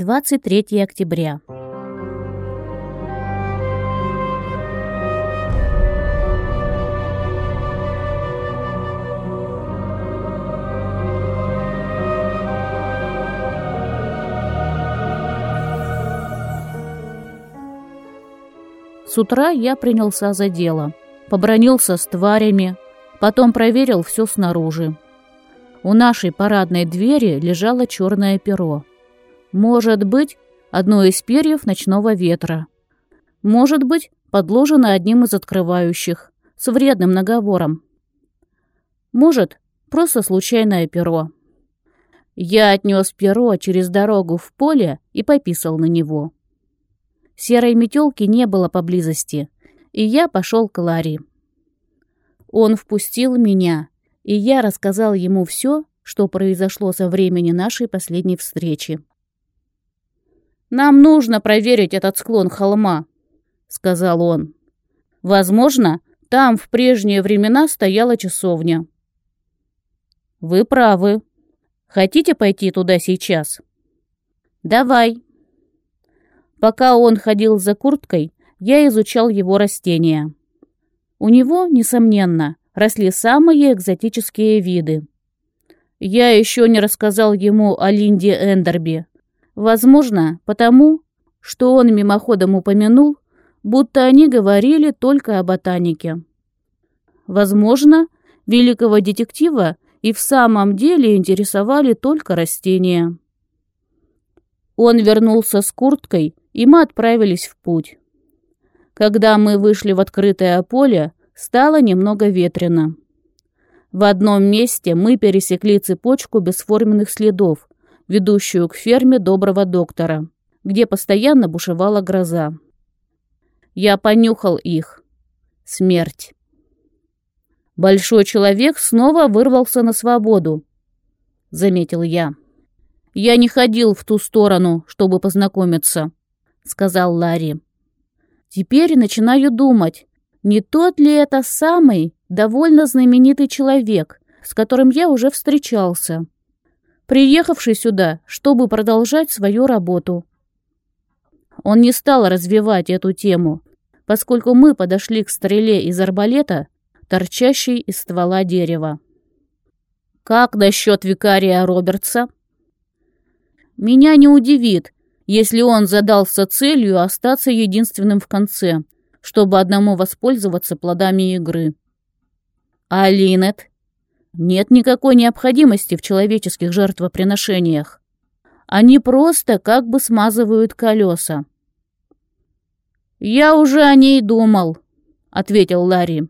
23 октября. С утра я принялся за дело. Побронился с тварями, потом проверил все снаружи. У нашей парадной двери лежало черное перо. Может быть, одно из перьев ночного ветра. Может быть, подложено одним из открывающих, с вредным наговором. Может, просто случайное перо. Я отнес перо через дорогу в поле и пописал на него. Серой метелки не было поблизости, и я пошел к Ларри. Он впустил меня, и я рассказал ему все, что произошло со времени нашей последней встречи. «Нам нужно проверить этот склон холма», — сказал он. «Возможно, там в прежние времена стояла часовня». «Вы правы. Хотите пойти туда сейчас?» «Давай». Пока он ходил за курткой, я изучал его растения. У него, несомненно, росли самые экзотические виды. Я еще не рассказал ему о Линде Эндерби, Возможно, потому, что он мимоходом упомянул, будто они говорили только о ботанике. Возможно, великого детектива и в самом деле интересовали только растения. Он вернулся с курткой, и мы отправились в путь. Когда мы вышли в открытое поле, стало немного ветрено. В одном месте мы пересекли цепочку бесформенных следов, ведущую к ферме доброго доктора, где постоянно бушевала гроза. Я понюхал их. Смерть. Большой человек снова вырвался на свободу, заметил я. Я не ходил в ту сторону, чтобы познакомиться, сказал Ларри. Теперь начинаю думать, не тот ли это самый довольно знаменитый человек, с которым я уже встречался приехавший сюда, чтобы продолжать свою работу. Он не стал развивать эту тему, поскольку мы подошли к стреле из арбалета, торчащей из ствола дерева. «Как насчет викария Робертса?» «Меня не удивит, если он задался целью остаться единственным в конце, чтобы одному воспользоваться плодами игры». «А Линет?» Нет никакой необходимости в человеческих жертвоприношениях. Они просто как бы смазывают колеса. «Я уже о ней думал», — ответил Ларри.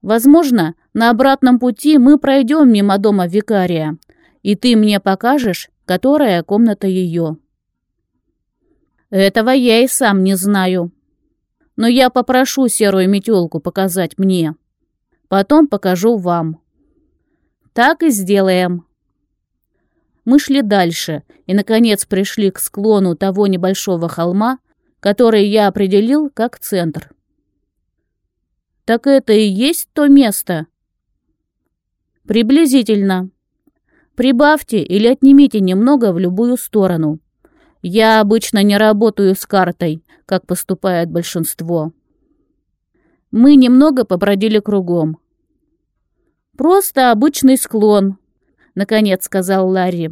«Возможно, на обратном пути мы пройдем мимо дома викария, и ты мне покажешь, которая комната ее». «Этого я и сам не знаю. Но я попрошу серую метелку показать мне. Потом покажу вам». Так и сделаем. Мы шли дальше и, наконец, пришли к склону того небольшого холма, который я определил как центр. Так это и есть то место? Приблизительно. Прибавьте или отнимите немного в любую сторону. Я обычно не работаю с картой, как поступает большинство. Мы немного побродили кругом. «Просто обычный склон», — наконец сказал Ларри.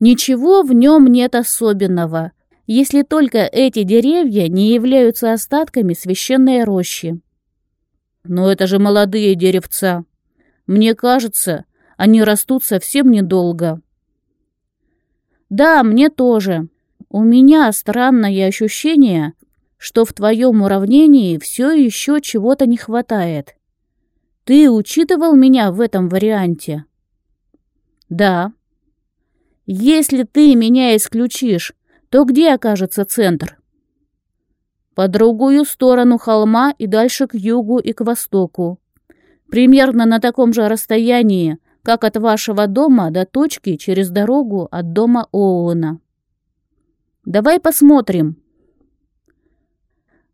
«Ничего в нем нет особенного, если только эти деревья не являются остатками священной рощи». «Но это же молодые деревца. Мне кажется, они растут совсем недолго». «Да, мне тоже. У меня странное ощущение, что в твоем уравнении все еще чего-то не хватает». Ты учитывал меня в этом варианте? Да. Если ты меня исключишь, то где окажется центр? По другую сторону холма и дальше к югу и к востоку. Примерно на таком же расстоянии, как от вашего дома до точки через дорогу от дома Оуэна. Давай посмотрим.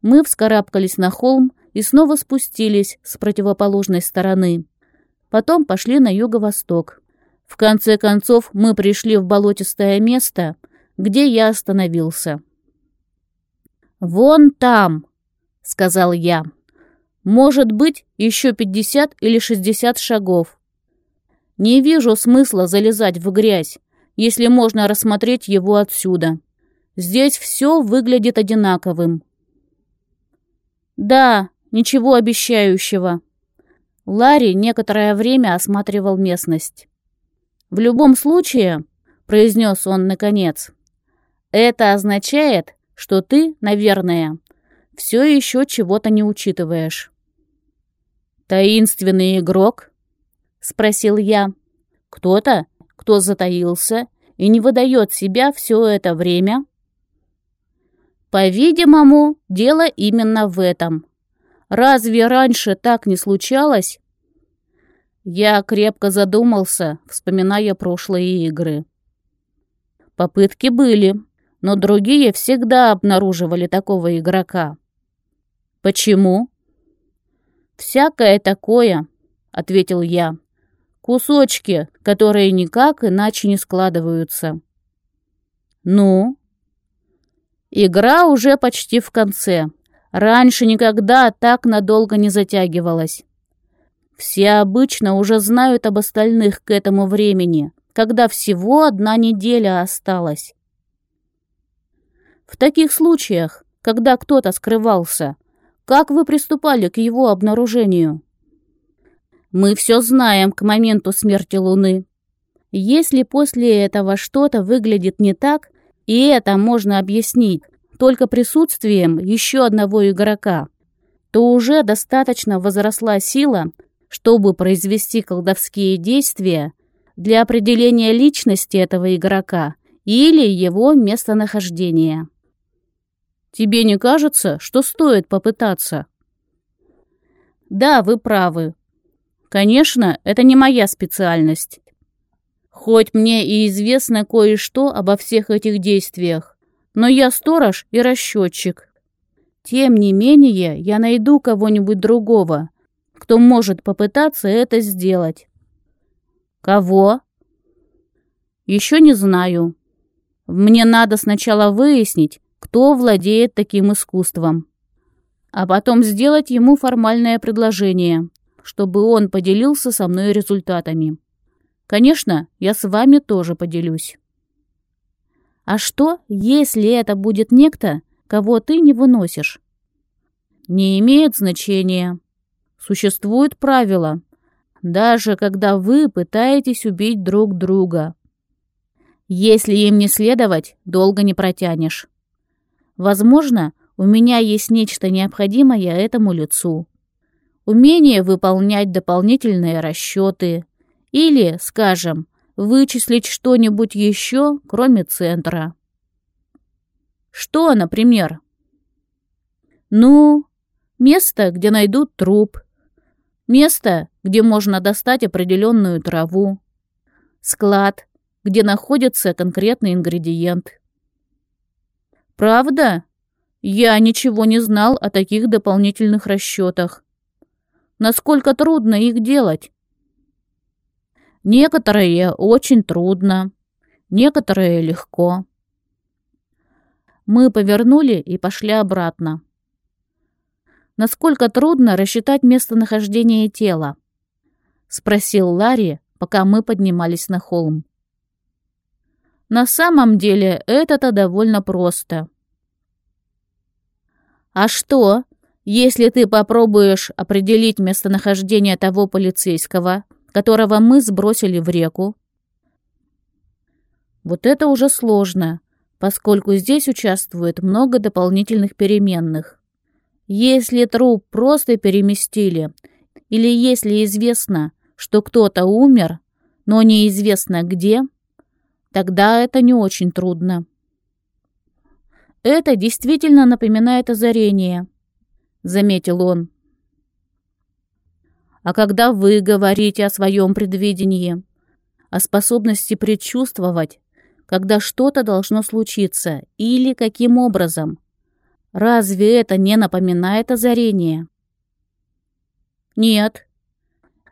Мы вскарабкались на холм и снова спустились с противоположной стороны. Потом пошли на юго-восток. В конце концов мы пришли в болотистое место, где я остановился. «Вон там», — сказал я. «Может быть, еще пятьдесят или шестьдесят шагов. Не вижу смысла залезать в грязь, если можно рассмотреть его отсюда. Здесь все выглядит одинаковым». «Да, ничего обещающего». Ларри некоторое время осматривал местность. «В любом случае», — произнес он наконец, — «это означает, что ты, наверное, все еще чего-то не учитываешь». «Таинственный игрок?» — спросил я. «Кто-то, кто затаился и не выдает себя все это время?» «По-видимому, дело именно в этом. Разве раньше так не случалось?» Я крепко задумался, вспоминая прошлые игры. Попытки были, но другие всегда обнаруживали такого игрока. «Почему?» «Всякое такое», — ответил я. «Кусочки, которые никак иначе не складываются». «Ну?» «Игра уже почти в конце. Раньше никогда так надолго не затягивалась. Все обычно уже знают об остальных к этому времени, когда всего одна неделя осталась. В таких случаях, когда кто-то скрывался, как вы приступали к его обнаружению? Мы все знаем к моменту смерти Луны. Если после этого что-то выглядит не так, и это можно объяснить только присутствием еще одного игрока, то уже достаточно возросла сила, чтобы произвести колдовские действия для определения личности этого игрока или его местонахождения. Тебе не кажется, что стоит попытаться? Да, вы правы. Конечно, это не моя специальность. Хоть мне и известно кое-что обо всех этих действиях, но я сторож и расчетчик. Тем не менее, я найду кого-нибудь другого, кто может попытаться это сделать. Кого? Еще не знаю. Мне надо сначала выяснить, кто владеет таким искусством, а потом сделать ему формальное предложение, чтобы он поделился со мной результатами. Конечно, я с вами тоже поделюсь. А что, если это будет некто, кого ты не выносишь? Не имеет значения. Существует правило, даже когда вы пытаетесь убить друг друга. Если им не следовать, долго не протянешь. Возможно, у меня есть нечто необходимое этому лицу. Умение выполнять дополнительные расчеты или, скажем, вычислить что-нибудь еще, кроме центра. Что, например? Ну, место, где найдут труп Место, где можно достать определенную траву. Склад, где находится конкретный ингредиент. Правда? Я ничего не знал о таких дополнительных расчетах. Насколько трудно их делать? Некоторые очень трудно, некоторые легко. Мы повернули и пошли обратно. Насколько трудно рассчитать местонахождение тела? Спросил Ларри, пока мы поднимались на холм. На самом деле это-то довольно просто. А что, если ты попробуешь определить местонахождение того полицейского, которого мы сбросили в реку? Вот это уже сложно, поскольку здесь участвует много дополнительных переменных. Если труп просто переместили, или если известно, что кто-то умер, но неизвестно где, тогда это не очень трудно. Это действительно напоминает озарение, заметил он. А когда вы говорите о своем предвидении, о способности предчувствовать, когда что-то должно случиться или каким образом, Разве это не напоминает озарение? Нет.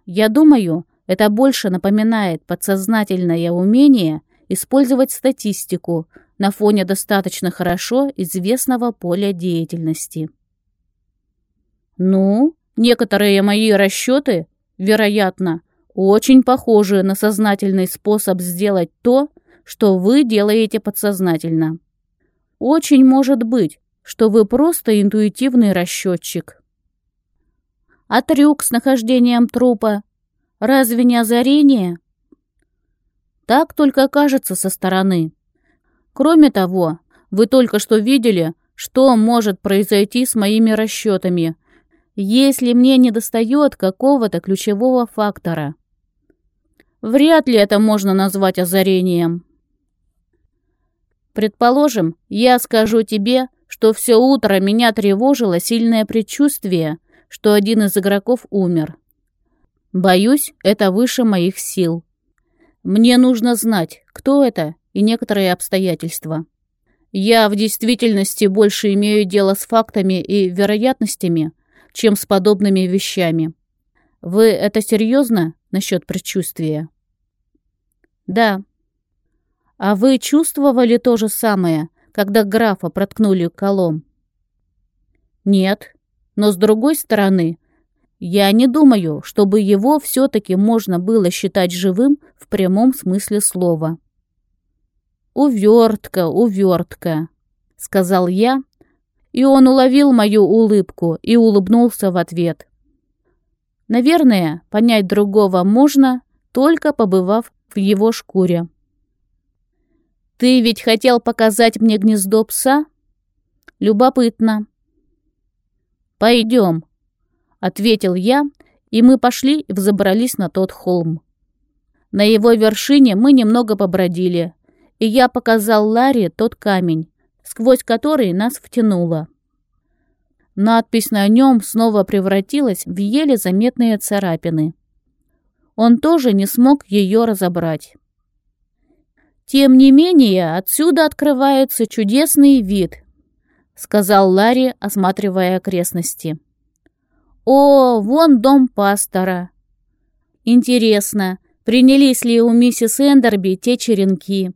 Я думаю, это больше напоминает подсознательное умение использовать статистику на фоне достаточно хорошо известного поля деятельности. Ну, некоторые мои расчеты, вероятно, очень похожи на сознательный способ сделать то, что вы делаете подсознательно. Очень может быть, что вы просто интуитивный расчетчик. А трюк с нахождением трупа разве не озарение? Так только кажется со стороны. Кроме того, вы только что видели, что может произойти с моими расчетами, если мне недостает какого-то ключевого фактора. Вряд ли это можно назвать озарением. Предположим, я скажу тебе, что все утро меня тревожило сильное предчувствие, что один из игроков умер. Боюсь, это выше моих сил. Мне нужно знать, кто это и некоторые обстоятельства. Я в действительности больше имею дело с фактами и вероятностями, чем с подобными вещами. Вы это серьезно насчет предчувствия? Да. А вы чувствовали то же самое, когда графа проткнули колом? Нет. Но с другой стороны, я не думаю, чтобы его все-таки можно было считать живым в прямом смысле слова. «Увертка, увертка», — сказал я, и он уловил мою улыбку и улыбнулся в ответ. Наверное, понять другого можно, только побывав в его шкуре. «Ты ведь хотел показать мне гнездо пса?» «Любопытно», «Пойдем», — ответил я, и мы пошли и взобрались на тот холм. На его вершине мы немного побродили, и я показал Ларе тот камень, сквозь который нас втянуло. Надпись на нем снова превратилась в еле заметные царапины. Он тоже не смог ее разобрать. Тем не менее, отсюда открывается чудесный вид — сказал Ларри, осматривая окрестности. «О, вон дом пастора. Интересно, принялись ли у миссис Эндерби те черенки?»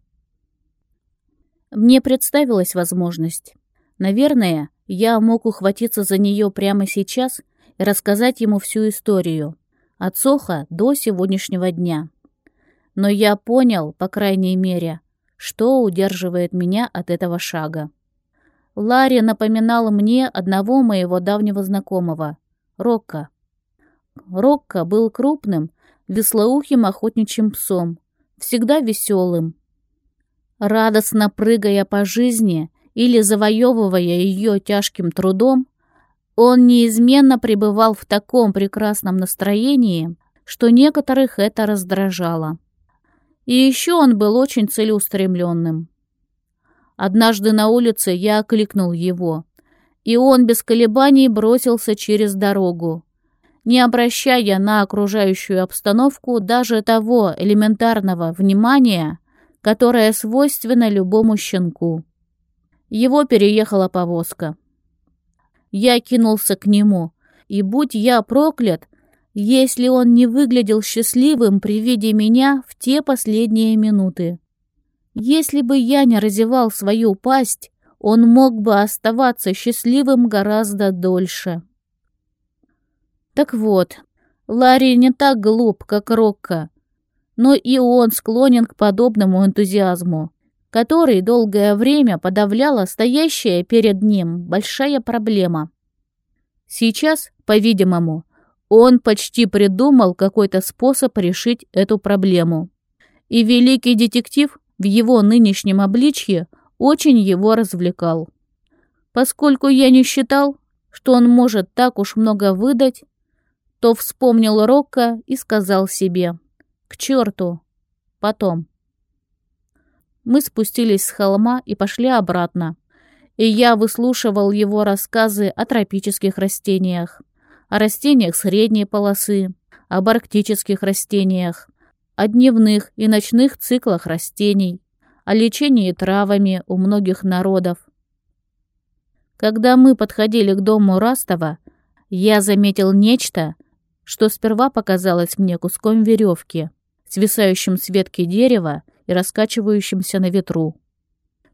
Мне представилась возможность. Наверное, я мог ухватиться за нее прямо сейчас и рассказать ему всю историю, от Соха до сегодняшнего дня. Но я понял, по крайней мере, что удерживает меня от этого шага. Ларри напоминала мне одного моего давнего знакомого — Рокко. Рокко был крупным, веслоухим охотничьим псом, всегда веселым. Радостно прыгая по жизни или завоевывая ее тяжким трудом, он неизменно пребывал в таком прекрасном настроении, что некоторых это раздражало. И еще он был очень целеустремленным. Однажды на улице я окликнул его, и он без колебаний бросился через дорогу, не обращая на окружающую обстановку даже того элементарного внимания, которое свойственно любому щенку. Его переехала повозка. Я кинулся к нему, и будь я проклят, если он не выглядел счастливым при виде меня в те последние минуты. Если бы я не разевал свою пасть, он мог бы оставаться счастливым гораздо дольше. Так вот, Ларри не так глуп, как Рокко, но и он склонен к подобному энтузиазму, который долгое время подавляла стоящая перед ним большая проблема. Сейчас, по-видимому, он почти придумал какой-то способ решить эту проблему. И великий детектив в его нынешнем обличье очень его развлекал. Поскольку я не считал, что он может так уж много выдать, то вспомнил Рокко и сказал себе «К черту! Потом». Мы спустились с холма и пошли обратно, и я выслушивал его рассказы о тропических растениях, о растениях средней полосы, об арктических растениях, о дневных и ночных циклах растений, о лечении травами у многих народов. Когда мы подходили к дому Растова, я заметил нечто, что сперва показалось мне куском веревки, свисающим с ветки дерева и раскачивающимся на ветру.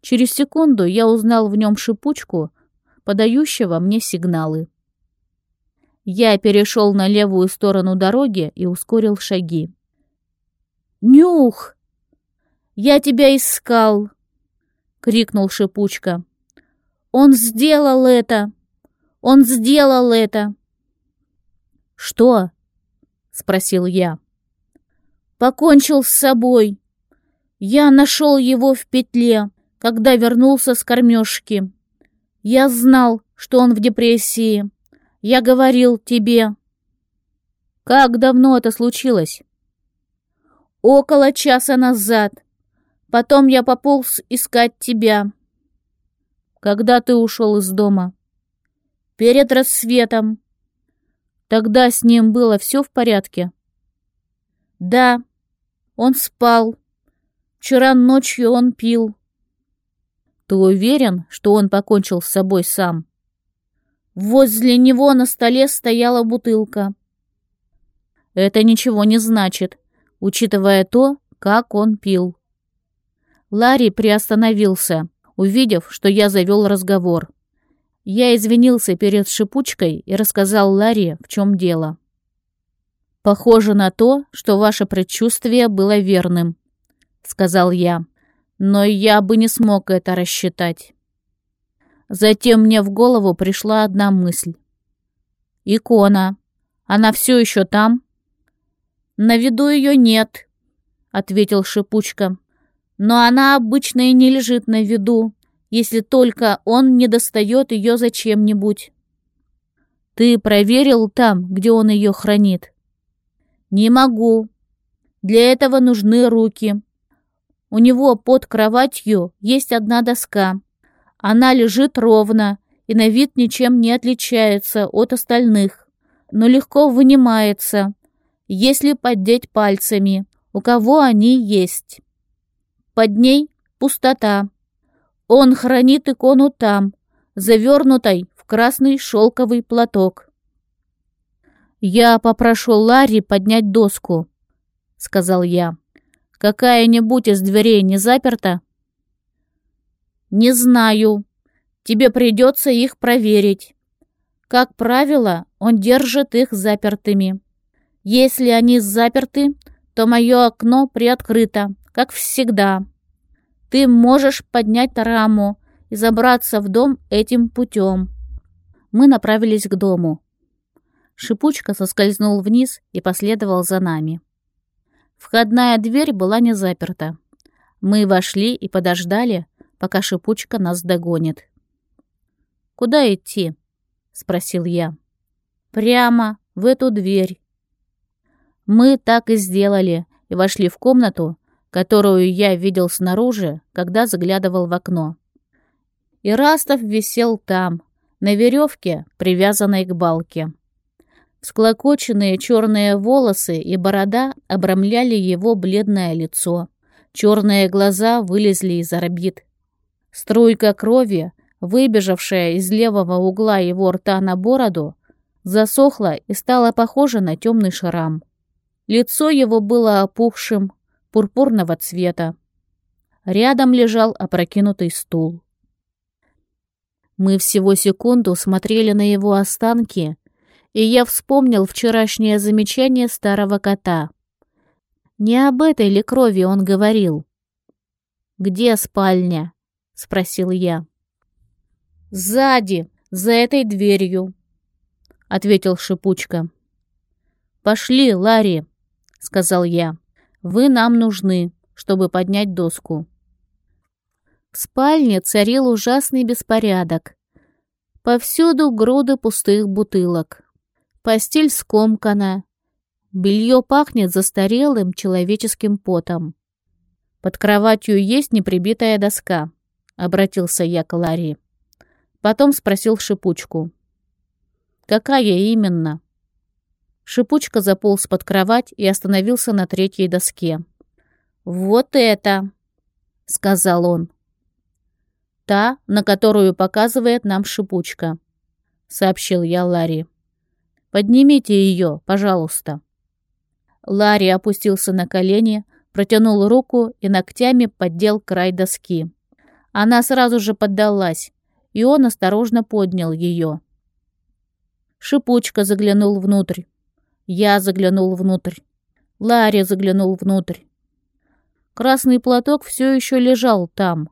Через секунду я узнал в нем шипучку, подающего мне сигналы. Я перешел на левую сторону дороги и ускорил шаги. «Нюх! Я тебя искал!» — крикнул шипучка. «Он сделал это! Он сделал это!» «Что?» — спросил я. «Покончил с собой. Я нашел его в петле, когда вернулся с кормежки. Я знал, что он в депрессии. Я говорил тебе». «Как давно это случилось?» «Около часа назад. Потом я пополз искать тебя». «Когда ты ушел из дома?» «Перед рассветом». Тогда с ним было все в порядке? Да, он спал. Вчера ночью он пил. Ты уверен, что он покончил с собой сам? Возле него на столе стояла бутылка. Это ничего не значит, учитывая то, как он пил. Ларри приостановился, увидев, что я завел разговор. Я извинился перед шипучкой и рассказал Ларе, в чем дело. «Похоже на то, что ваше предчувствие было верным», — сказал я. «Но я бы не смог это рассчитать». Затем мне в голову пришла одна мысль. «Икона. Она все еще там?» «На виду ее нет», — ответил Шипучка. «Но она обычно и не лежит на виду если только он не достает ее зачем-нибудь. Ты проверил там, где он ее хранит? Не могу. Для этого нужны руки. У него под кроватью есть одна доска. Она лежит ровно и на вид ничем не отличается от остальных, но легко вынимается, если поддеть пальцами, у кого они есть. Под ней пустота. Он хранит икону там, завернутой в красный шелковый платок. «Я попрошу Ларри поднять доску», — сказал я. «Какая-нибудь из дверей не заперта?» «Не знаю. Тебе придется их проверить. Как правило, он держит их запертыми. Если они заперты, то мое окно приоткрыто, как всегда». Ты можешь поднять раму и забраться в дом этим путем. Мы направились к дому. Шипучка соскользнул вниз и последовал за нами. Входная дверь была не заперта. Мы вошли и подождали, пока Шипучка нас догонит. «Куда идти?» — спросил я. «Прямо в эту дверь». Мы так и сделали и вошли в комнату, которую я видел снаружи, когда заглядывал в окно. Ирастов висел там, на веревке, привязанной к балке. Склокоченные черные волосы и борода обрамляли его бледное лицо. Черные глаза вылезли из орбит. Струйка крови, выбежавшая из левого угла его рта на бороду, засохла и стала похожа на темный шрам. Лицо его было опухшим, пурпурного цвета. Рядом лежал опрокинутый стул. Мы всего секунду смотрели на его останки, и я вспомнил вчерашнее замечание старого кота. Не об этой ли крови он говорил? «Где спальня?» — спросил я. «Сзади, за этой дверью», — ответил Шипучка. «Пошли, Ларри», — сказал я. Вы нам нужны, чтобы поднять доску». В спальне царил ужасный беспорядок. Повсюду груды пустых бутылок. Постель скомкана. Белье пахнет застарелым человеческим потом. «Под кроватью есть неприбитая доска», — обратился я к Ларри. Потом спросил Шипучку. «Какая именно?» Шипучка заполз под кровать и остановился на третьей доске. «Вот это!» — сказал он. «Та, на которую показывает нам Шипучка», — сообщил я Ларри. «Поднимите ее, пожалуйста». Ларри опустился на колени, протянул руку и ногтями поддел край доски. Она сразу же поддалась, и он осторожно поднял ее. Шипучка заглянул внутрь. Я заглянул внутрь. Ларри заглянул внутрь. Красный платок все еще лежал там,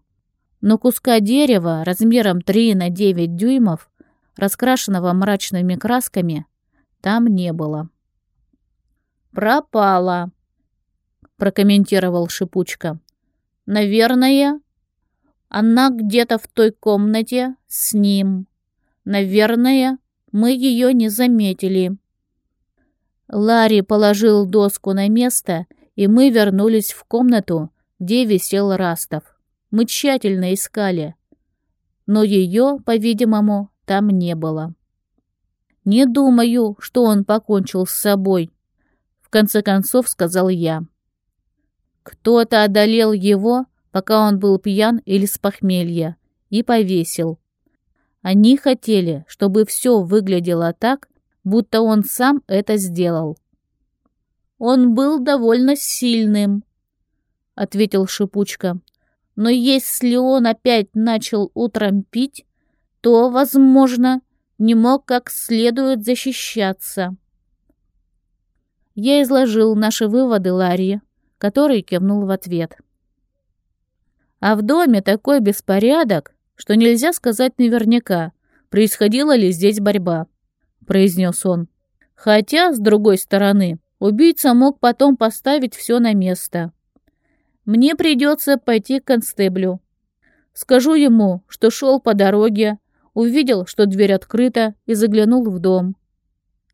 но куска дерева размером 3 на 9 дюймов, раскрашенного мрачными красками, там не было. «Пропала», — прокомментировал Шипучка. «Наверное, она где-то в той комнате с ним. Наверное, мы ее не заметили». Ларри положил доску на место, и мы вернулись в комнату, где висел Растов. Мы тщательно искали, но ее, по-видимому, там не было. «Не думаю, что он покончил с собой», — в конце концов сказал я. Кто-то одолел его, пока он был пьян или с похмелья, и повесил. Они хотели, чтобы все выглядело так, будто он сам это сделал. «Он был довольно сильным», — ответил Шипучка. «Но если он опять начал утром пить, то, возможно, не мог как следует защищаться. Я изложил наши выводы Ларри, который кивнул в ответ. А в доме такой беспорядок, что нельзя сказать наверняка, происходила ли здесь борьба, произнес он. Хотя, с другой стороны, убийца мог потом поставить все на место. Мне придется пойти к констеблю. Скажу ему, что шел по дороге, увидел, что дверь открыта, и заглянул в дом.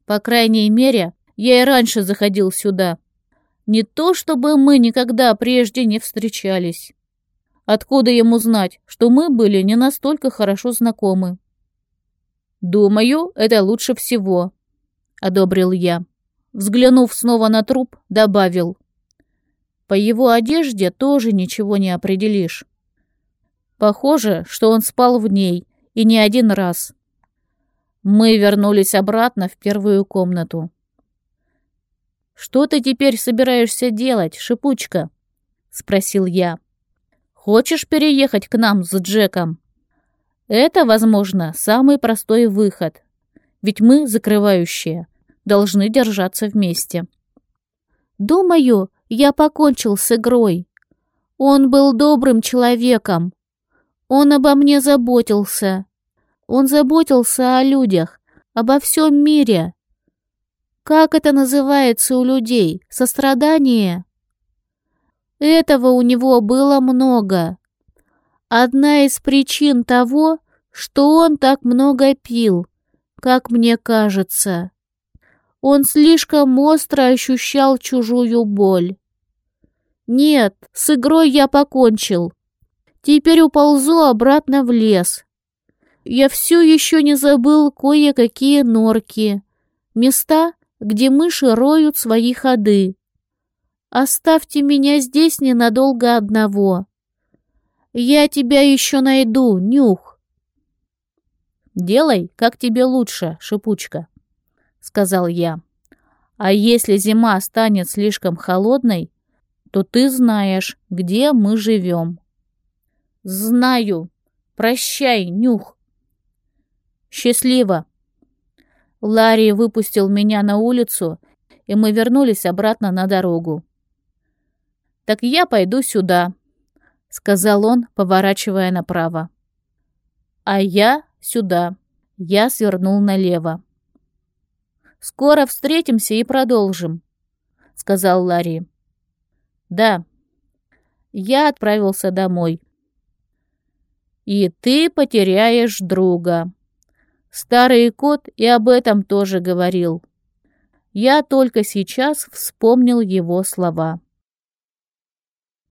По крайней мере, я и раньше заходил сюда. Не то, чтобы мы никогда прежде не встречались. Откуда ему знать, что мы были не настолько хорошо знакомы? «Думаю, это лучше всего», — одобрил я. Взглянув снова на труп, добавил. «По его одежде тоже ничего не определишь. Похоже, что он спал в ней, и не один раз. Мы вернулись обратно в первую комнату. «Что ты теперь собираешься делать, шипучка?» — спросил я. «Хочешь переехать к нам с Джеком?» «Это, возможно, самый простой выход, ведь мы, закрывающие, должны держаться вместе». «Думаю, я покончил с игрой. Он был добрым человеком, он обо мне заботился. Он заботился о людях, обо всем мире. Как это называется у людей? Сострадание? Этого у него было много. Одна из причин того, что он так много пил, как мне кажется. Он слишком остро ощущал чужую боль. Нет, с игрой я покончил. Теперь уползу обратно в лес. Я все еще не забыл кое-какие норки, места, где мыши роют свои ходы. Оставьте меня здесь ненадолго одного. Я тебя еще найду, нюх. Делай, как тебе лучше, шипучка, сказал я. А если зима станет слишком холодной, то ты знаешь, где мы живем. Знаю. Прощай, нюх. Счастливо. Ларри выпустил меня на улицу, и мы вернулись обратно на дорогу. «Так я пойду сюда», — сказал он, поворачивая направо. «А я сюда». Я свернул налево. «Скоро встретимся и продолжим», — сказал Ларри. «Да». Я отправился домой. И ты потеряешь друга. Старый кот и об этом тоже говорил. Я только сейчас вспомнил его слова.